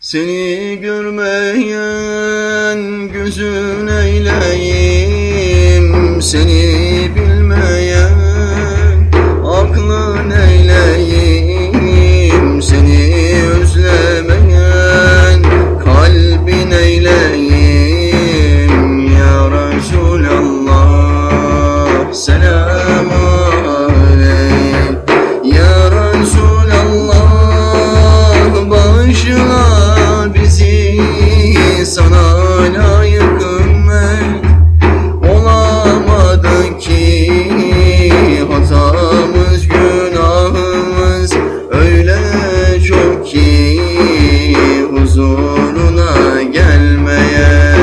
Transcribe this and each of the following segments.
Seni görmeyen gözün eyleyim Seni bizi sana layık ümmet olamadı ki hatamız günahımız. Öyle çok ki huzuruna gelmeye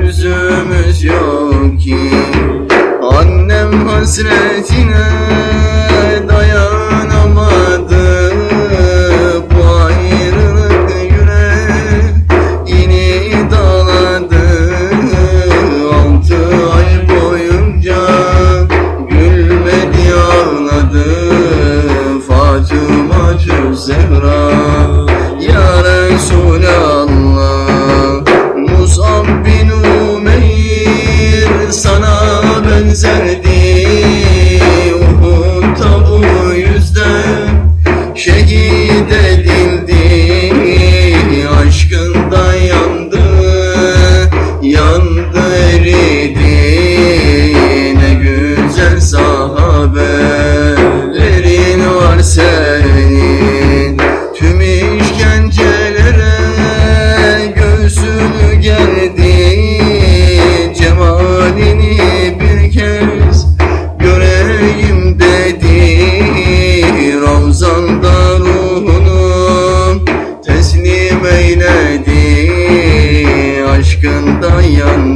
yüzümüz yok ki. Annem hasretine Zehra Ya Resulallah Musab bin Umeyr sana benzerdi Uhud'da bu yüzden şehit edildi. Aşkından yandı, yandı eridi. Ne güzel sahabelerin var senin dayan